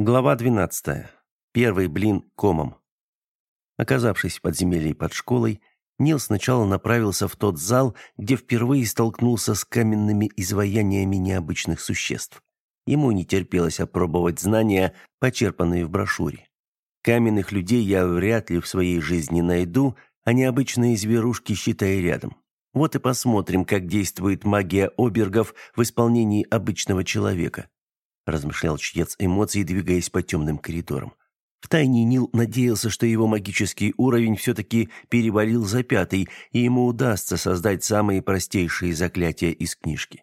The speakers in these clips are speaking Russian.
Глава 12. Первый блин комом. Оказавшись в подземелье под школой, Нил сначала направился в тот зал, где впервые столкнулся с каменными изваяниями необычных существ. Ему не терпелось опробовать знания, почерпанные в брошюре. Каменных людей я вряд ли в своей жизни найду, а необычные зверушки считай рядом. Вот и посмотрим, как действует магия обергов в исполнении обычного человека размышлял чтец эмоций, двигаясь по темным коридорам. Втайне Нил надеялся, что его магический уровень все-таки перевалил за пятый, и ему удастся создать самые простейшие заклятия из книжки.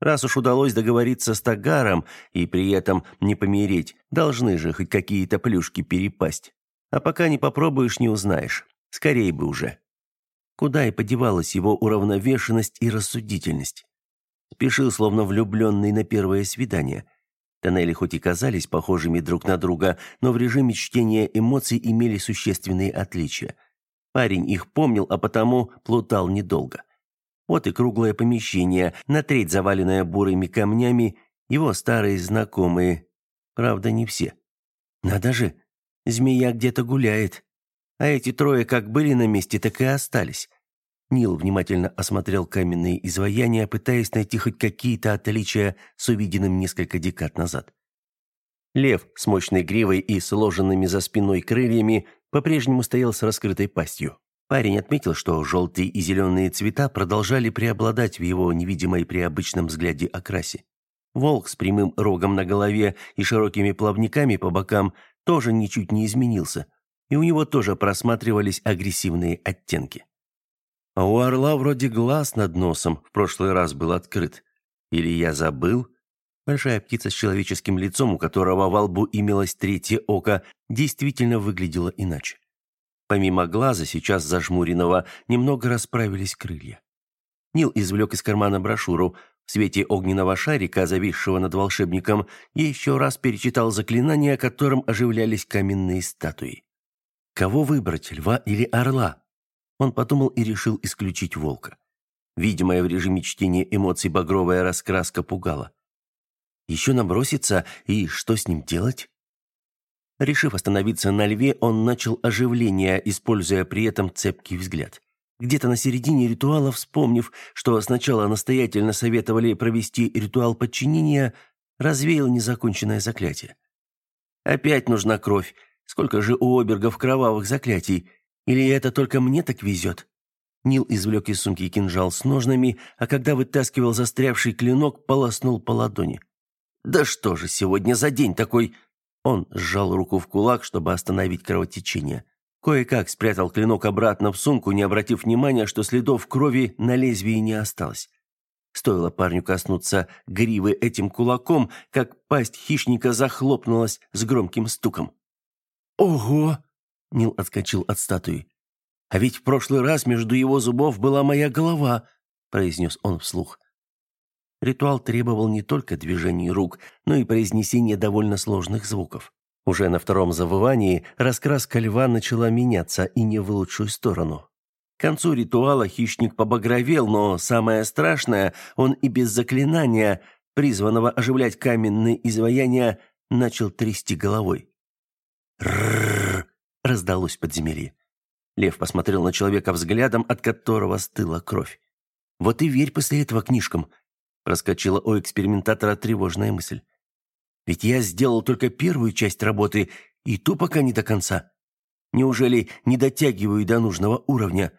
Раз уж удалось договориться с Тагаром и при этом не помереть, должны же хоть какие-то плюшки перепасть. А пока не попробуешь, не узнаешь. Скорей бы уже. Куда и подевалась его уравновешенность и рассудительность? Спешил, словно влюбленный на первое свидание – Тоннели хоть и казались похожими друг на друга, но в режиме чтения эмоций имели существенные отличия. Парень их помнил, а потому плутал недолго. Вот и круглое помещение, на треть заваленное бурыми камнями, его старые знакомые. Правда, не все. Надо же, змея где-то гуляет. А эти трое как были на месте, так и остались. Нил внимательно осмотрел каменные изваяния, пытаясь найти хоть какие-то отличия с увиденным несколько декад назад. Лев с мощной гривой и сложенными за спиной крыльями по-прежнему стоял с раскрытой пастью. Парень отметил, что желтые и зеленые цвета продолжали преобладать в его невидимой при обычном взгляде окрасе. Волк с прямым рогом на голове и широкими плавниками по бокам тоже ничуть не изменился, и у него тоже просматривались агрессивные оттенки. А у орла вроде глаз над носом в прошлый раз был открыт. Или я забыл? Большая птица с человеческим лицом, у которого во лбу имелось третье око, действительно выглядела иначе. Помимо глаза, сейчас зажмуренного, немного расправились крылья. Нил извлек из кармана брошюру. В свете огненного шарика, зависшего над волшебником, и еще раз перечитал заклинания, которым оживлялись каменные статуи. Кого выбрать, льва или орла? Он подумал и решил исключить волка. Видимая в режиме чтения эмоций багровая раскраска пугала. Еще наброситься, и что с ним делать? Решив остановиться на льве, он начал оживление, используя при этом цепкий взгляд. Где-то на середине ритуала, вспомнив, что сначала настоятельно советовали провести ритуал подчинения, развеял незаконченное заклятие. Опять нужна кровь. Сколько же у обергов кровавых заклятий? Или это только мне так везет?» Нил извлек из сумки кинжал с ножнами, а когда вытаскивал застрявший клинок, полоснул по ладони. «Да что же сегодня за день такой?» Он сжал руку в кулак, чтобы остановить кровотечение. Кое-как спрятал клинок обратно в сумку, не обратив внимания, что следов крови на лезвии не осталось. Стоило парню коснуться гривы этим кулаком, как пасть хищника захлопнулась с громким стуком. «Ого!» Нил отскочил от статуи. «А ведь в прошлый раз между его зубов была моя голова», — произнес он вслух. Ритуал требовал не только движений рук, но и произнесения довольно сложных звуков. Уже на втором завывании раскраска льва начала меняться и не в лучшую сторону. К концу ритуала хищник побагровел, но самое страшное, он и без заклинания, призванного оживлять каменные изваяния, начал трясти головой. «Ррррр!» Раздалось подземелье. Лев посмотрел на человека взглядом, от которого стыла кровь. «Вот и верь после этого книжкам», — проскочила у экспериментатора тревожная мысль. «Ведь я сделал только первую часть работы, и ту пока не до конца. Неужели не дотягиваю до нужного уровня?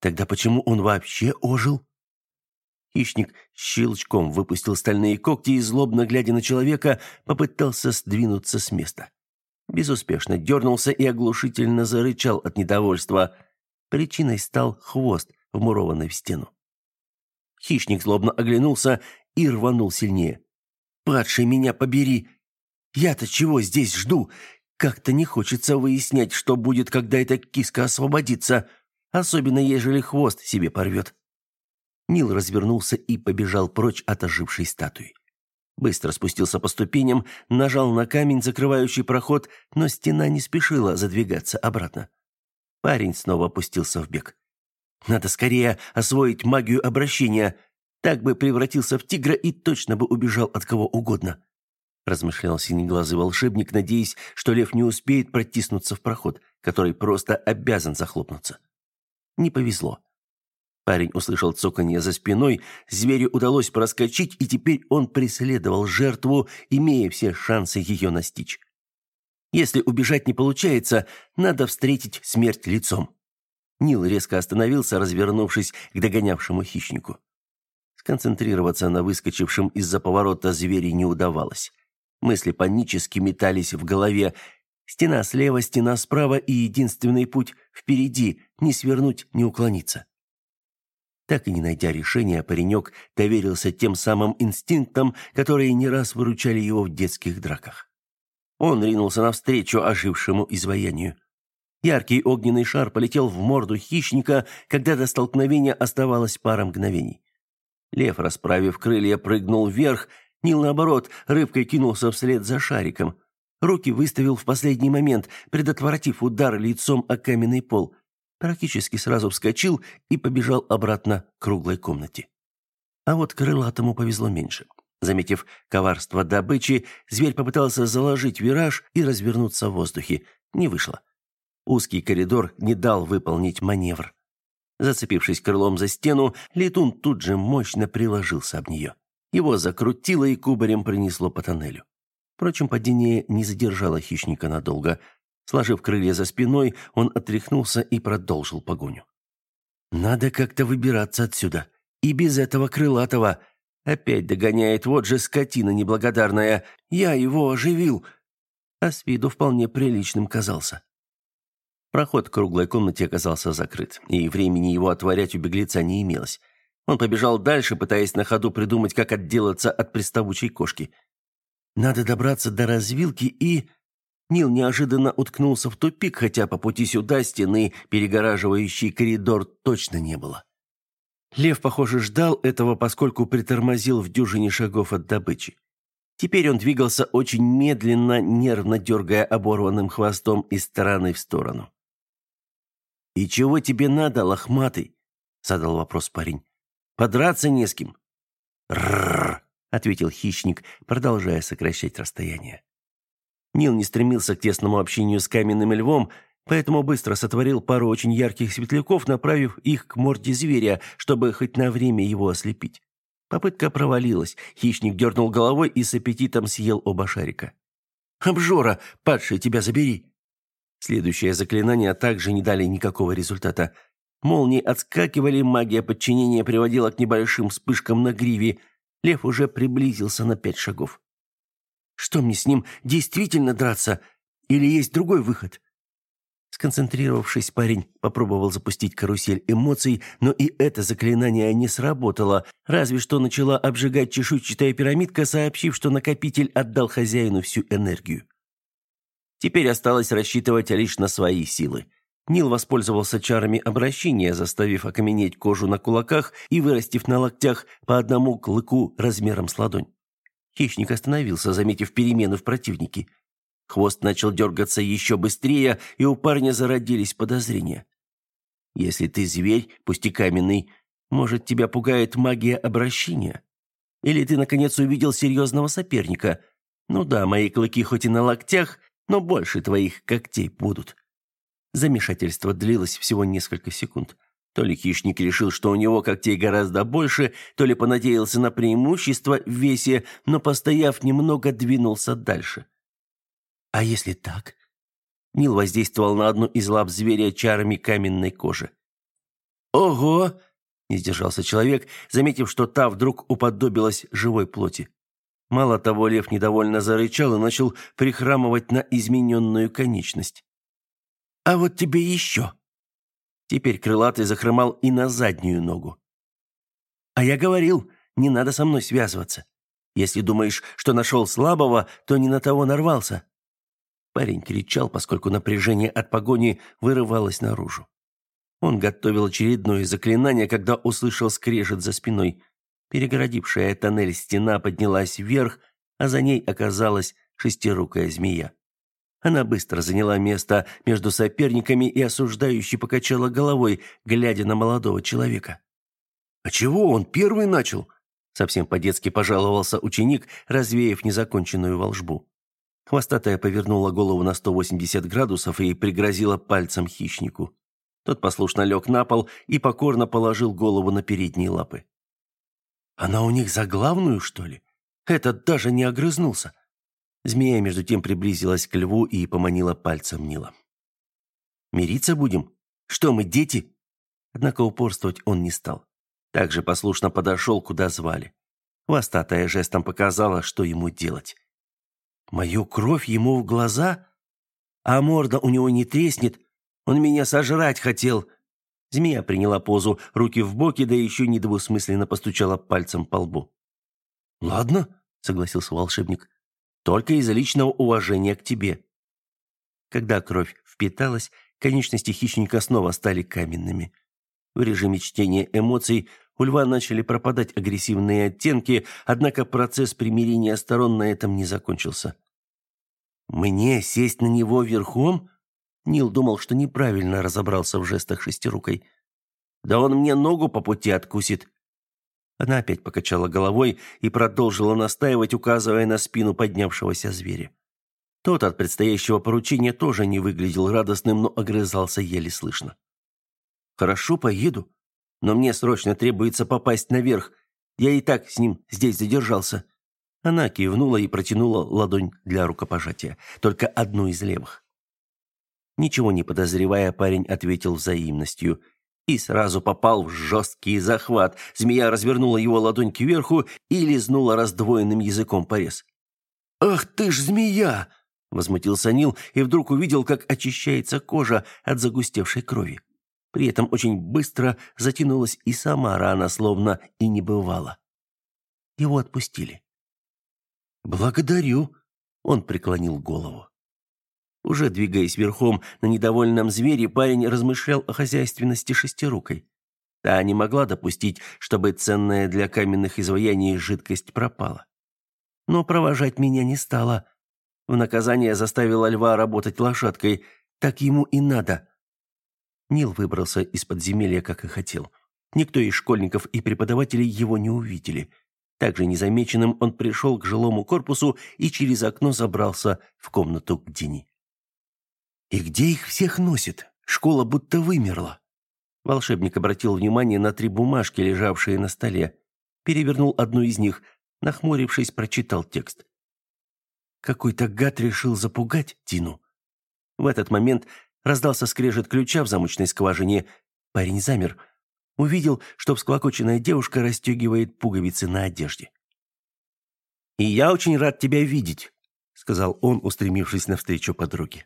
Тогда почему он вообще ожил?» Хищник щелчком выпустил стальные когти и, злобно глядя на человека, попытался сдвинуться с места. Безуспешно дернулся и оглушительно зарычал от недовольства. Причиной стал хвост, вмурованный в стену. Хищник злобно оглянулся и рванул сильнее. «Падший, меня побери! Я-то чего здесь жду? Как-то не хочется выяснять, что будет, когда эта киска освободится, особенно ежели хвост себе порвет». Нил развернулся и побежал прочь от ожившей статуи. Быстро спустился по ступеням, нажал на камень, закрывающий проход, но стена не спешила задвигаться обратно. Парень снова опустился в бег. Надо скорее освоить магию обращения. Так бы превратился в тигра и точно бы убежал от кого угодно. размышлял синеглазый волшебник, надеясь, что лев не успеет протиснуться в проход, который просто обязан захлопнуться. Не повезло. Парень услышал цоканье за спиной, зверю удалось проскочить, и теперь он преследовал жертву, имея все шансы ее настичь. Если убежать не получается, надо встретить смерть лицом. Нил резко остановился, развернувшись к догонявшему хищнику. Сконцентрироваться на выскочившем из-за поворота звере не удавалось. Мысли панически метались в голове. Стена слева, стена справа и единственный путь впереди, не свернуть, не уклониться. Так и не найдя решения, паренек доверился тем самым инстинктам, которые не раз выручали его в детских драках. Он ринулся навстречу ожившему изваянию. Яркий огненный шар полетел в морду хищника, когда до столкновения оставалось пара мгновений. Лев, расправив крылья, прыгнул вверх, Нил, наоборот, рыбкой кинулся вслед за шариком. Руки выставил в последний момент, предотвратив удар лицом о каменный пол практически сразу вскочил и побежал обратно к круглой комнате. А вот крылатому повезло меньше. Заметив коварство добычи, зверь попытался заложить вираж и развернуться в воздухе. Не вышло. Узкий коридор не дал выполнить маневр. Зацепившись крылом за стену, летун тут же мощно приложился об нее. Его закрутило и кубарем принесло по тоннелю. Впрочем, падение не задержало хищника надолго – Сложив крылья за спиной, он отряхнулся и продолжил погоню. «Надо как-то выбираться отсюда. И без этого крылатого. Опять догоняет, вот же скотина неблагодарная. Я его оживил!» А с виду вполне приличным казался. Проход к круглой комнате оказался закрыт, и времени его отворять у беглеца не имелось. Он побежал дальше, пытаясь на ходу придумать, как отделаться от приставучей кошки. «Надо добраться до развилки и...» Нил неожиданно уткнулся в тупик, хотя по пути сюда стены, перегораживающей коридор, точно не было. Лев, похоже, ждал этого, поскольку притормозил в дюжине шагов от добычи. Теперь он двигался очень медленно, нервно дергая оборванным хвостом из стороны в сторону. «И чего тебе надо, лохматый?» — задал вопрос парень. «Подраться не с кем». «Рррр», — ответил хищник, продолжая сокращать расстояние. Нил не стремился к тесному общению с каменным львом, поэтому быстро сотворил пару очень ярких светляков, направив их к морде зверя, чтобы хоть на время его ослепить. Попытка провалилась. Хищник дернул головой и с аппетитом съел оба шарика. «Обжора! Падший, тебя забери!» Следующее заклинание также не дали никакого результата. Молнии отскакивали, магия подчинения приводила к небольшим вспышкам на гриве. Лев уже приблизился на пять шагов. Что мне с ним действительно драться? Или есть другой выход? Сконцентрировавшись, парень попробовал запустить карусель эмоций, но и это заклинание не сработало, разве что начала обжигать чешуйчатая пирамидка, сообщив, что накопитель отдал хозяину всю энергию. Теперь осталось рассчитывать лишь на свои силы. Нил воспользовался чарами обращения, заставив окаменеть кожу на кулаках и вырастив на локтях по одному клыку размером с ладонь. Хищник остановился, заметив перемены в противнике. Хвост начал дергаться еще быстрее, и у парня зародились подозрения. «Если ты зверь, пусть и каменный, может, тебя пугает магия обращения? Или ты, наконец, увидел серьезного соперника? Ну да, мои клыки хоть и на локтях, но больше твоих когтей будут». Замешательство длилось всего несколько секунд. То ли хищник решил, что у него когтей гораздо больше, то ли понадеялся на преимущество в весе, но, постояв немного, двинулся дальше. «А если так?» Нил воздействовал на одну из лап зверя чарами каменной кожи. «Ого!» – не сдержался человек, заметив, что та вдруг уподобилась живой плоти. Мало того, лев недовольно зарычал и начал прихрамывать на измененную конечность. «А вот тебе еще!» Теперь крылатый захромал и на заднюю ногу. «А я говорил, не надо со мной связываться. Если думаешь, что нашел слабого, то не на того нарвался». Парень кричал, поскольку напряжение от погони вырывалось наружу. Он готовил очередное заклинание, когда услышал скрежет за спиной. Перегородившая тоннель стена поднялась вверх, а за ней оказалась шестирукая змея. Она быстро заняла место между соперниками и осуждающе покачала головой, глядя на молодого человека. «А чего он первый начал?» – Совсем по-детски пожаловался ученик, развеяв незаконченную волжбу. Хвостатая повернула голову на 180 градусов и пригрозила пальцем хищнику. Тот послушно лег на пол и покорно положил голову на передние лапы. «Она у них за главную, что ли? Этот даже не огрызнулся». Змея между тем приблизилась к льву и поманила пальцем Нила. «Мириться будем? Что мы, дети?» Однако упорствовать он не стал также послушно подошел, куда звали. Хвостатая жестом показала, что ему делать. «Мою кровь ему в глаза? А морда у него не треснет? Он меня сожрать хотел!» Змея приняла позу, руки в боки, да еще недвусмысленно постучала пальцем по лбу. «Ладно», — согласился волшебник, — «только из-за личного уважения к тебе». Когда кровь впиталась, конечности хищника снова стали каменными. В режиме чтения эмоций у льва начали пропадать агрессивные оттенки, однако процесс примирения сторон на этом не закончился. «Мне сесть на него верхом?» Нил думал, что неправильно разобрался в жестах шестирукой. «Да он мне ногу по пути откусит». Она опять покачала головой и продолжила настаивать, указывая на спину поднявшегося зверя. Тот от предстоящего поручения тоже не выглядел радостным, но огрызался еле слышно. Хорошо, поеду. Но мне срочно требуется попасть наверх. Я и так с ним здесь задержался. Она кивнула и протянула ладонь для рукопожатия, только одну из левых. Ничего не подозревая, парень ответил взаимностью и сразу попал в жесткий захват. Змея развернула его ладонь кверху и лизнула раздвоенным языком порез. «Ах ты ж змея!» — возмутился Нил и вдруг увидел, как очищается кожа от загустевшей крови. При этом очень быстро затянулась и сама рана, словно и не бывало. Его отпустили. «Благодарю», — он преклонил голову. Уже двигаясь верхом на недовольном звере, парень размышлял о хозяйственности шестирукой. Та не могла допустить, чтобы ценная для каменных изваяний жидкость пропала. Но провожать меня не стала. В наказание заставила льва работать лошадкой. Так ему и надо. Нил выбрался из подземелья, как и хотел. Никто из школьников и преподавателей его не увидели. Также незамеченным он пришел к жилому корпусу и через окно забрался в комнату к Дини. «И где их всех носит? Школа будто вымерла». Волшебник обратил внимание на три бумажки, лежавшие на столе. Перевернул одну из них, нахмурившись, прочитал текст. Какой-то гад решил запугать Дину. В этот момент Раздался скрежет ключа в замочной скважине. Парень замер. Увидел, что всклокоченная девушка расстегивает пуговицы на одежде. «И я очень рад тебя видеть», — сказал он, устремившись навстречу подруге.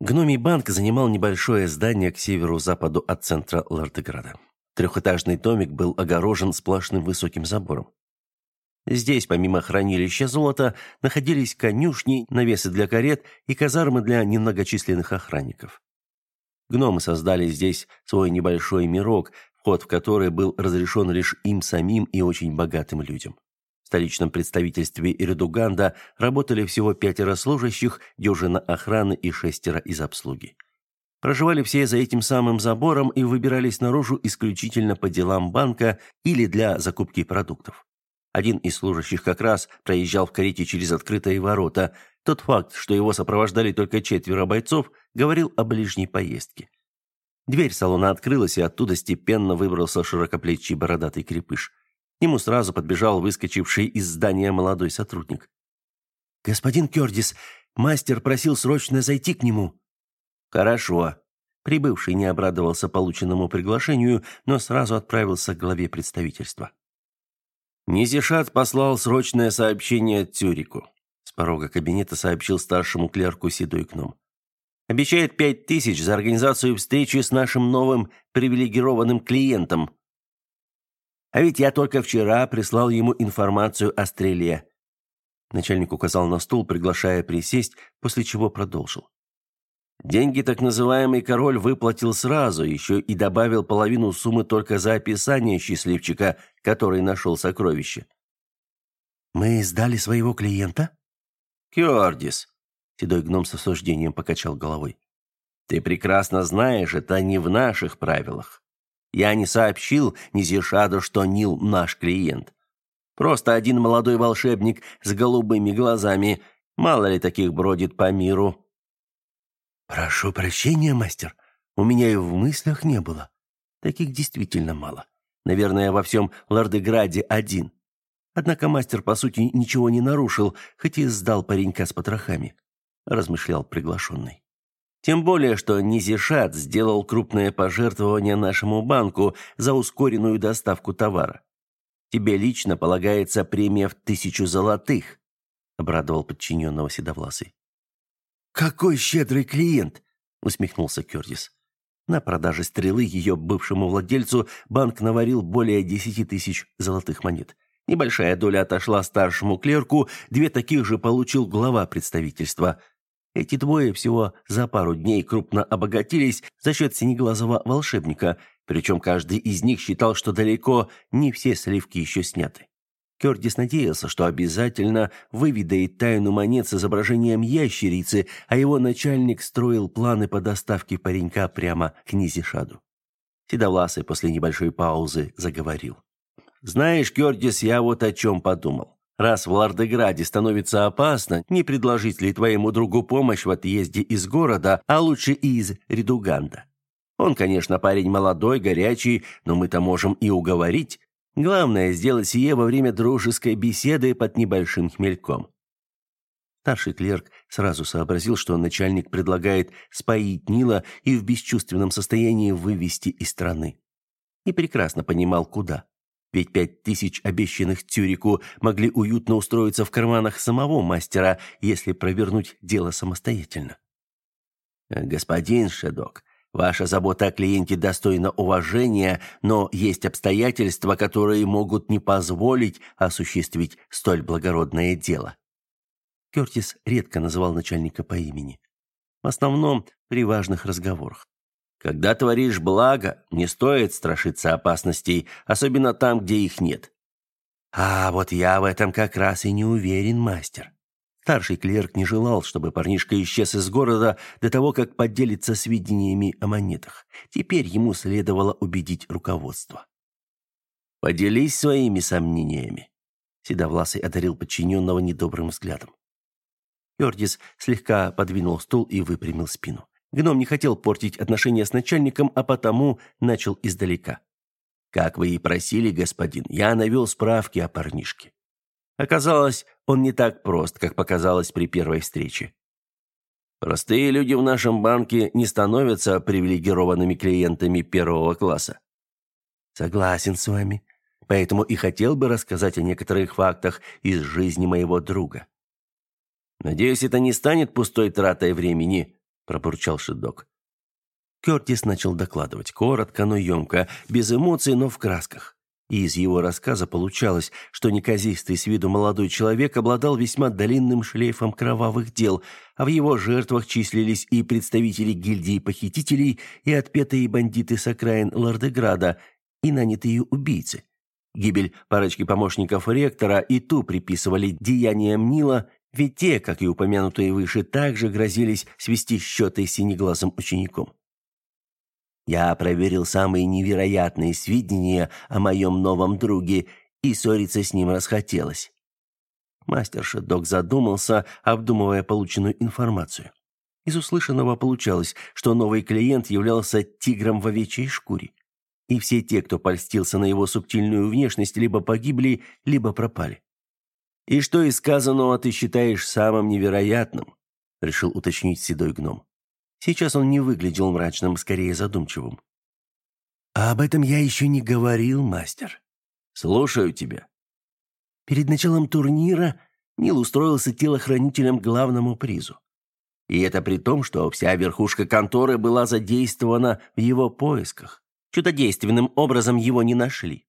Гномий банк занимал небольшое здание к северу-западу от центра Лардеграда. Трехэтажный домик был огорожен сплошным высоким забором. Здесь, помимо хранилища золота, находились конюшни, навесы для карет и казармы для немногочисленных охранников. Гномы создали здесь свой небольшой мирок, вход в который был разрешен лишь им самим и очень богатым людям. Столичном представительстве Иридуганда работали всего пятеро служащих, дюжина охраны и шестеро из обслуги. Проживали все за этим самым забором и выбирались наружу исключительно по делам банка или для закупки продуктов. Один из служащих как раз проезжал в карете через открытые ворота. Тот факт, что его сопровождали только четверо бойцов, говорил о ближней поездке. Дверь салона открылась, и оттуда степенно выбрался широкоплечий бородатый крепыш. Нему сразу подбежал выскочивший из здания молодой сотрудник. «Господин Кёрдис, мастер просил срочно зайти к нему». «Хорошо». Прибывший не обрадовался полученному приглашению, но сразу отправился к главе представительства. Низишат послал срочное сообщение Тюрику. С порога кабинета сообщил старшему клерку седой гном. Обещает пять тысяч за организацию встречи с нашим новым привилегированным клиентом. А ведь я только вчера прислал ему информацию о стреле. Начальник указал на стул, приглашая присесть, после чего продолжил. Деньги так называемый король выплатил сразу, еще и добавил половину суммы только за описание счастливчика, который нашел сокровище. «Мы сдали своего клиента?» «Кёрдис», — седой гном с осуждением покачал головой. «Ты прекрасно знаешь, это не в наших правилах. Я не сообщил Низишаду, что Нил наш клиент. Просто один молодой волшебник с голубыми глазами. Мало ли таких бродит по миру». «Прошу прощения, мастер. У меня и в мыслях не было. Таких действительно мало. Наверное, во всем Лордеграде один. Однако мастер, по сути, ничего не нарушил, хоть и сдал паренька с потрохами», – размышлял приглашенный. Тем более, что Низишат сделал крупное пожертвование нашему банку за ускоренную доставку товара. Тебе лично полагается премия в тысячу золотых, обрадовал подчиненного Седовласый. Какой щедрый клиент, усмехнулся Кёртис. На продаже стрелы ее бывшему владельцу банк наварил более десяти тысяч золотых монет. Небольшая доля отошла старшему клерку, две таких же получил глава представительства – эти двое всего за пару дней крупно обогатились за счет синеглазого волшебника, причем каждый из них считал, что далеко не все сливки еще сняты. Кёрдис надеялся, что обязательно выведает тайну монет с изображением ящерицы, а его начальник строил планы по доставке паренька прямо к Низишаду. Седовласый после небольшой паузы заговорил. «Знаешь, Кёрдис, я вот о чем подумал. Раз в Лардеграде становится опасно, не предложить ли твоему другу помощь в отъезде из города, а лучше из Редуганда? Он, конечно, парень молодой, горячий, но мы-то можем и уговорить. Главное сделать сие во время дружеской беседы под небольшим хмельком. Старший клерк сразу сообразил, что начальник предлагает споить Нила и в бесчувственном состоянии вывести из страны. И прекрасно понимал, куда. Ведь пять тысяч обещанных Тюрику могли уютно устроиться в карманах самого мастера, если провернуть дело самостоятельно. «Господин Шедок, ваша забота о клиенте достойна уважения, но есть обстоятельства, которые могут не позволить осуществить столь благородное дело». Кертис редко называл начальника по имени. В основном при важных разговорах. Когда творишь благо, не стоит страшиться опасностей, особенно там, где их нет. А вот я в этом как раз и не уверен, мастер. Старший клерк не желал, чтобы парнишка исчез из города до того, как поделиться сведениями о монетах. Теперь ему следовало убедить руководство. «Поделись своими сомнениями», — Седовласый одарил подчиненного недобрым взглядом. Йордис слегка подвинул стул и выпрямил спину. Гном не хотел портить отношения с начальником, а потому начал издалека. «Как вы и просили, господин, я навел справки о парнишке. Оказалось, он не так прост, как показалось при первой встрече. Простые люди в нашем банке не становятся привилегированными клиентами первого класса. Согласен с вами, поэтому и хотел бы рассказать о некоторых фактах из жизни моего друга. Надеюсь, это не станет пустой тратой времени, пробурчал Шедок. Кертис начал докладывать коротко, но емко, без эмоций, но в красках. И из его рассказа получалось, что неказистый с виду молодой человек обладал весьма длинным шлейфом кровавых дел, а в его жертвах числились и представители гильдии похитителей, и отпетые бандиты с окраин Лордеграда, и нанятые убийцы. Гибель парочки помощников ректора и ту приписывали деяниям Нила ведь те, как и упомянутые выше, также грозились свести счеты с синеглазым учеником. Я проверил самые невероятные сведения о моем новом друге, и ссориться с ним расхотелось. Мастер Шедок задумался, обдумывая полученную информацию. Из услышанного получалось, что новый клиент являлся тигром в овечьей шкуре. И все те, кто польстился на его субтильную внешность, либо погибли, либо пропали. «И что из сказанного ты считаешь самым невероятным?» — решил уточнить седой гном. Сейчас он не выглядел мрачным, скорее задумчивым. «А об этом я еще не говорил, мастер». «Слушаю тебя». Перед началом турнира Нил устроился телохранителем главному призу. И это при том, что вся верхушка конторы была задействована в его поисках. Чудодейственным образом его не нашли.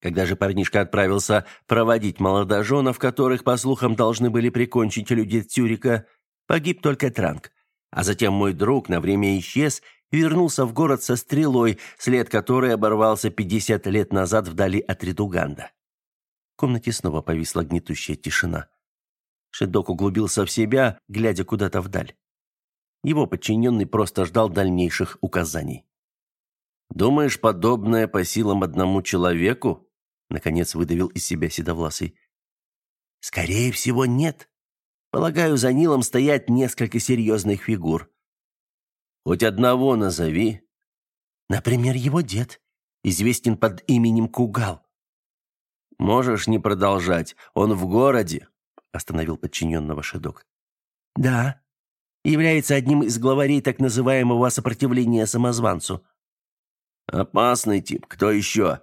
Когда же парнишка отправился проводить молодоженов, которых, по слухам, должны были прикончить люди Цюрика, погиб только Транк. А затем мой друг на время исчез и вернулся в город со стрелой, след которой оборвался 50 лет назад вдали от Редуганда. В комнате снова повисла гнетущая тишина. Шедок углубился в себя, глядя куда-то вдаль. Его подчиненный просто ждал дальнейших указаний. «Думаешь, подобное по силам одному человеку?» Наконец выдавил из себя седовласый. Скорее всего, нет. Полагаю, за Нилом стоят несколько серьезных фигур. Хоть одного назови. Например, его дед, известен под именем Кугал. Можешь не продолжать. Он в городе, остановил подчиненного Шедок. Да. Является одним из главарей так называемого сопротивления самозванцу. Опасный тип. Кто еще?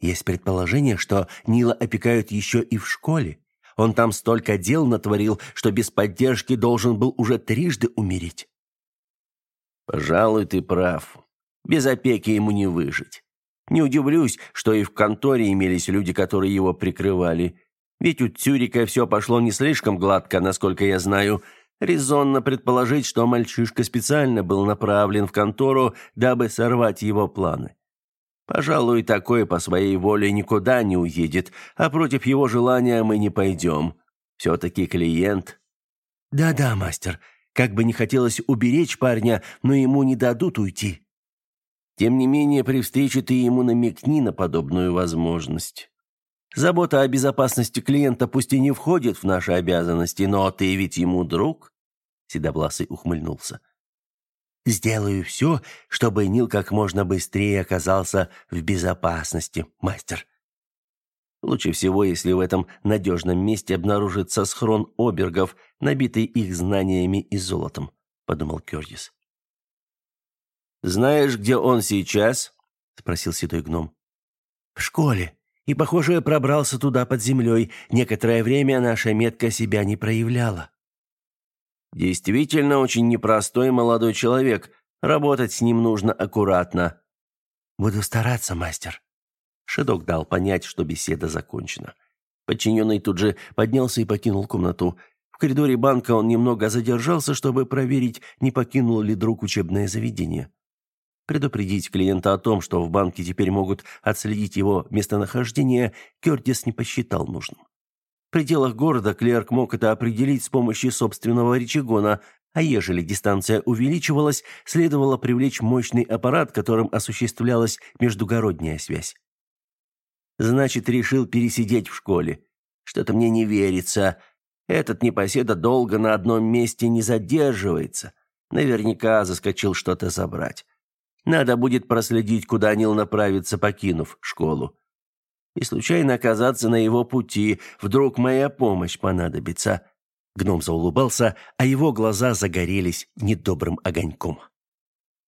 Есть предположение, что Нила опекают еще и в школе. Он там столько дел натворил, что без поддержки должен был уже трижды умереть. Пожалуй, ты прав. Без опеки ему не выжить. Не удивлюсь, что и в конторе имелись люди, которые его прикрывали. Ведь у Цюрика все пошло не слишком гладко, насколько я знаю. Резонно предположить, что мальчишка специально был направлен в контору, дабы сорвать его планы. Пожалуй, такой по своей воле никуда не уедет, а против его желания мы не пойдем. Все-таки клиент. Да-да, мастер, как бы не хотелось уберечь парня, но ему не дадут уйти. Тем не менее, при встрече ты ему намекни на подобную возможность. Забота о безопасности клиента пусть и не входит в наши обязанности, но ты ведь ему друг. Седобласый ухмыльнулся. Сделаю все, чтобы Нил как можно быстрее оказался в безопасности, мастер. Лучше всего, если в этом надежном месте обнаружится схрон обергов, набитый их знаниями и золотом, подумал Кёрдис. Знаешь, где он сейчас? спросил седой гном. В школе. И, похоже, пробрался туда под землей. Некоторое время наша метка себя не проявляла. Действительно очень непростой молодой человек. Работать с ним нужно аккуратно. Буду стараться, мастер. Шедок дал понять, что беседа закончена. Подчиненный тут же поднялся и покинул комнату. В коридоре банка он немного задержался, чтобы проверить, не покинул ли друг учебное заведение. Предупредить клиента о том, что в банке теперь могут отследить его местонахождение, Кёртис не посчитал нужным. В пределах города клерк мог это определить с помощью собственного речагона, а ежели дистанция увеличивалась, следовало привлечь мощный аппарат, которым осуществлялась междугородняя связь. Значит, решил пересидеть в школе. Что-то мне не верится. Этот непоседа долго на одном месте не задерживается. Наверняка заскочил что-то забрать. Надо будет проследить, куда Нил направится, покинув школу и случайно оказаться на его пути. Вдруг моя помощь понадобится». Гном заулыбался, а его глаза загорелись недобрым огоньком.